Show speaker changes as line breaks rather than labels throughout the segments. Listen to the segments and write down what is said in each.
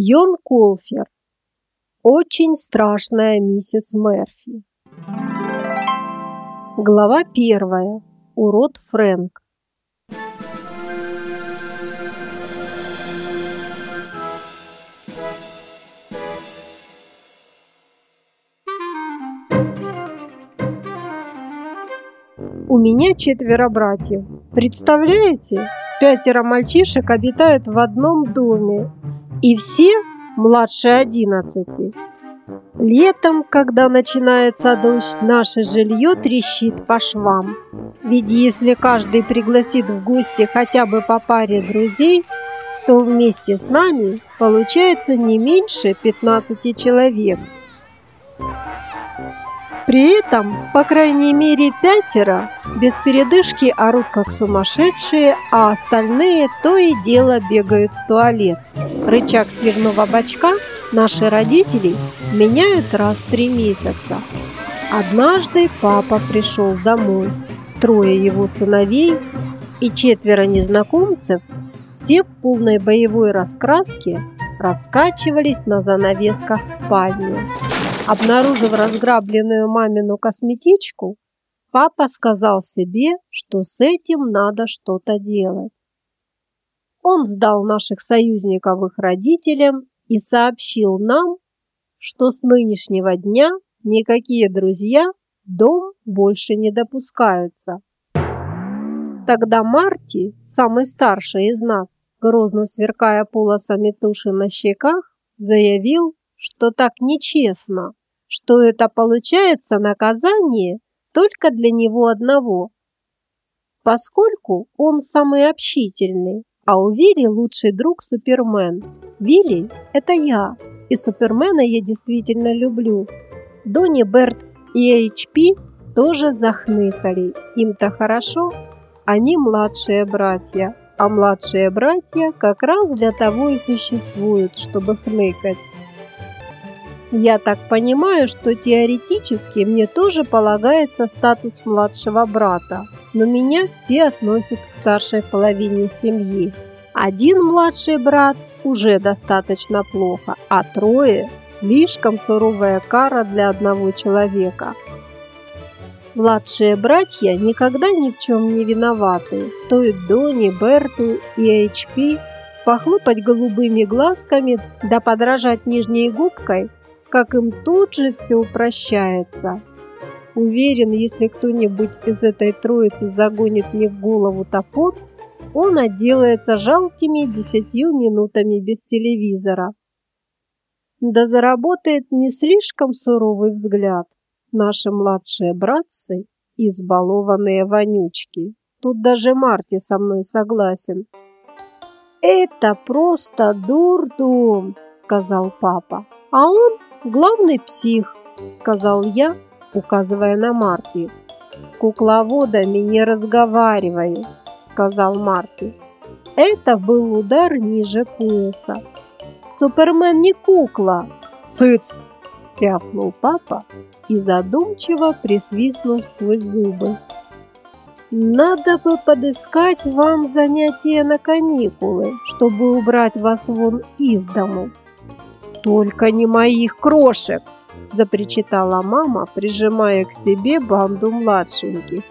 Йон Колфер. Очень страшная миссис Мерфи. Глава первая. Урод Фрэнк. У меня четверо братьев. Представляете? Пятеро мальчишек обитают в одном доме. И все младше одиннадцати. Летом, когда начинается дождь, наше жилье трещит по швам. Ведь если каждый пригласит в гости хотя бы по паре друзей, то вместе с нами получается не меньше 15 человек. При этом, по крайней мере, пятеро без передышки орут как сумасшедшие, а остальные то и дело бегают в туалет. Рычаг сливного бачка наши родители меняют раз в три месяца. Однажды папа пришел домой. Трое его сыновей и четверо незнакомцев, все в полной боевой раскраске, раскачивались на занавесках в спальне. Обнаружив разграбленную мамину косметичку, папа сказал себе, что с этим надо что-то делать. Он сдал наших союзников их родителям и сообщил нам, что с нынешнего дня никакие друзья в дом больше не допускаются. Тогда Марти, самый старший из нас, грозно сверкая полосами туши на щеках, заявил, что так нечестно, что это получается наказание только для него одного, поскольку он самый общительный, а у Вилли лучший друг Супермен. Вилли – это я, и Супермена я действительно люблю. Донни, Берт и HP тоже захныкали, им-то хорошо, они младшие братья, а младшие братья как раз для того и существуют, чтобы хныкать. Я так понимаю, что теоретически мне тоже полагается статус младшего брата, но меня все относят к старшей половине семьи. Один младший брат уже достаточно плохо, а трое – слишком суровая кара для одного человека. Младшие братья никогда ни в чем не виноваты. Стоит Дони, Берту и HP похлопать голубыми глазками да подражать нижней губкой – как им тут же все упрощается. Уверен, если кто-нибудь из этой троицы загонит мне в голову топор, он отделается жалкими десятью минутами без телевизора. Да заработает не слишком суровый взгляд. Наши младшие братцы – избалованные вонючки. Тут даже Марти со мной согласен. «Это просто дурдом», – сказал папа. А он «Главный псих», — сказал я, указывая на Марти. «С кукловодами не разговариваю», — сказал Марти. Это был удар ниже пояса. «Супермен не кукла!» «Цыц!» — рявкнул папа и задумчиво присвистнул сквозь зубы. «Надо бы подыскать вам занятия на каникулы, чтобы убрать вас вон из дому», «Только не моих крошек!» – запричитала мама, прижимая к себе банду младшеньких.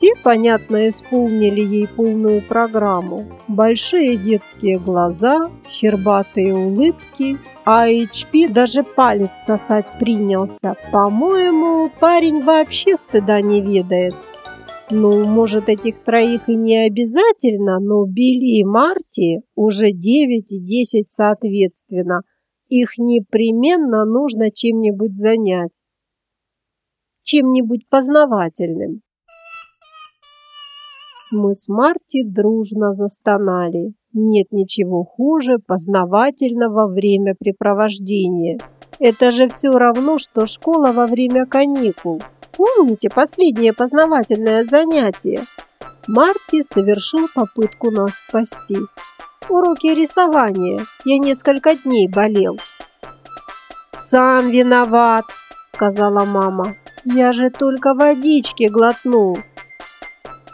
Те, понятно, исполнили ей полную программу. Большие детские глаза, щербатые улыбки, а HP даже палец сосать принялся. По-моему, парень вообще стыда не ведает. Ну, может, этих троих и не обязательно, но Билли и Марти уже 9 и 10 соответственно – их непременно нужно чем-нибудь занять, чем-нибудь познавательным. Мы с Марти дружно застонали. Нет ничего хуже познавательного времяпрепровождения. Это же все равно, что школа во время каникул. Помните последнее познавательное занятие? Марти совершил попытку нас спасти уроки рисования. Я несколько дней болел. «Сам виноват», — сказала мама. «Я же только водички глотнул».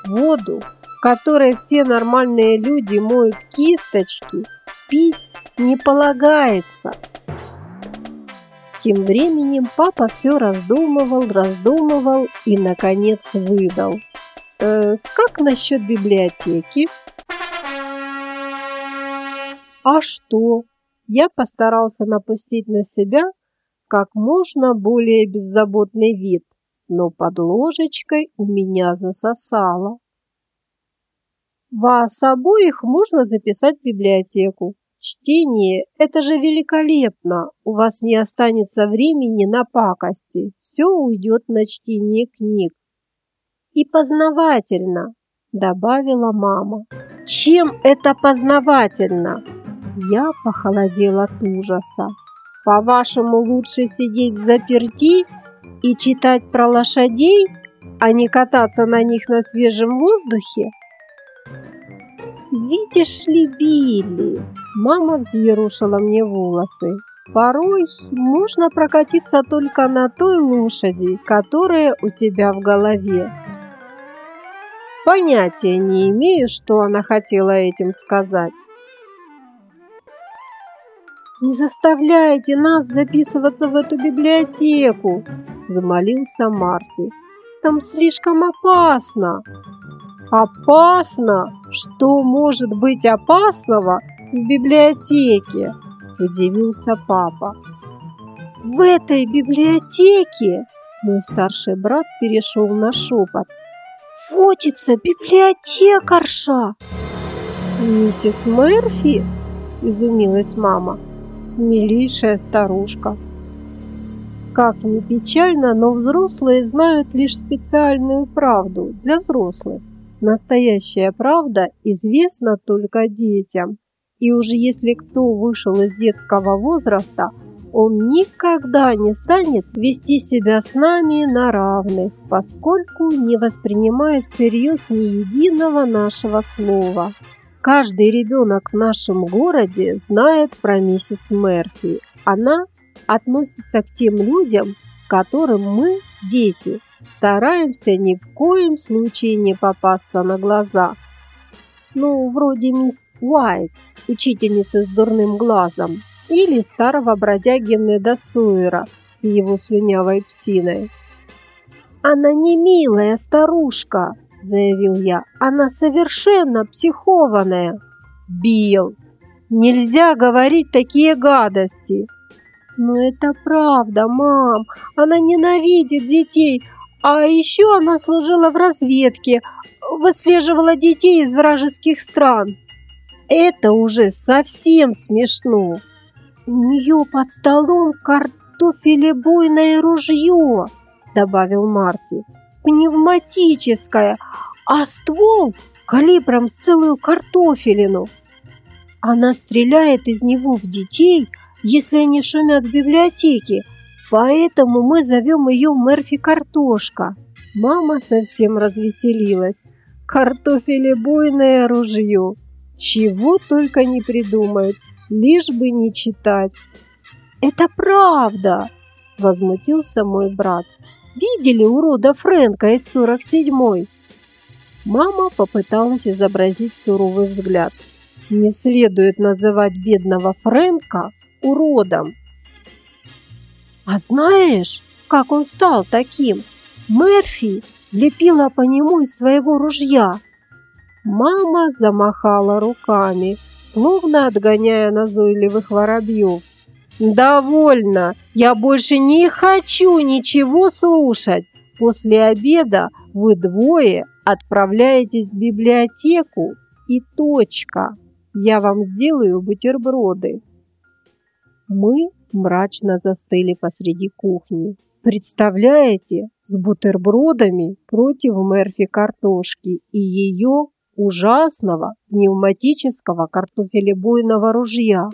Воду, которой все нормальные люди моют кисточки, пить не полагается. Тем временем папа все раздумывал, раздумывал и, наконец, выдал. «Э, «Как насчет библиотеки?» «А что?» Я постарался напустить на себя как можно более беззаботный вид, но под ложечкой у меня засосало. Вас обоих можно записать в библиотеку. Чтение – это же великолепно. У вас не останется времени на пакости. Все уйдет на чтение книг. И познавательно, добавила мама. Чем это познавательно? Я похолодела от ужаса. По-вашему, лучше сидеть заперти и читать про лошадей, а не кататься на них на свежем воздухе? Видишь ли, Билли, мама взъерушила мне волосы. Порой можно прокатиться только на той лошади, которая у тебя в голове. Понятия не имею, что она хотела этим сказать. «Не заставляйте нас записываться в эту библиотеку!» – замолился Марти. «Там слишком опасно!» «Опасно? Что может быть опасного в библиотеке?» – удивился папа. «В этой библиотеке?» Мой старший брат перешел на шепот. «Фотится библиотекарша!» «Миссис Мерфи?» – изумилась мама. «Милейшая старушка!» Как ни печально, но взрослые знают лишь специальную правду для взрослых. Настоящая правда известна только детям. И уже если кто вышел из детского возраста, он никогда не станет вести себя с нами на равных, поскольку не воспринимает всерьез ни единого нашего слова. Каждый ребенок в нашем городе знает про миссис Мерфи. Она относится к тем людям, которым мы, дети, Стараемся ни в коем случае не попасться на глаза. Ну, вроде мисс Уайт, учительницы с дурным глазом, или старого бродяги Неда Суэра с его слюнявой псиной. «Она не милая старушка», – заявил я. «Она совершенно психованная». «Билл, нельзя говорить такие гадости!» «Но это правда, мам. Она ненавидит детей, а еще она служила в разведке, выслеживала детей из вражеских стран. Это уже совсем смешно. У нее под столом картофелебойное ружье, добавил Марти. Пневматическое, а ствол калибром с целую картофелину. Она стреляет из него в детей, если они шумят в библиотеке, Поэтому мы зовем ее Мерфи Картошка. Мама совсем развеселилась. Картофелебойное ружье. Чего только не придумают, лишь бы не читать. Это правда, возмутился мой брат. Видели урода Фрэнка из 47-й? Мама попыталась изобразить суровый взгляд. Не следует называть бедного Фрэнка уродом. А знаешь, как он стал таким? Мерфи лепила по нему из своего ружья. Мама замахала руками, словно отгоняя назойливых воробьев. «Довольно! Я больше не хочу ничего слушать! После обеда вы двое отправляетесь в библиотеку и точка! Я вам сделаю бутерброды!» Мы мрачно застыли посреди кухни. Представляете, с бутербродами против Мерфи картошки и ее ужасного пневматического картофелебойного ружья.